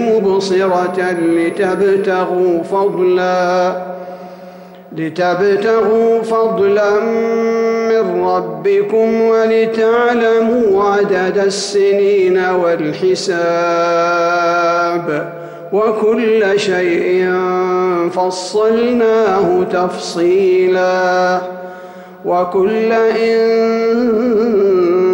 مبصرة لتبتغوا فضلا لتبتغوا فضلا من ربكم ولتعلموا عدد السنين والحساب. وكل شيء فصلناه تفصيلا. وكل إنسان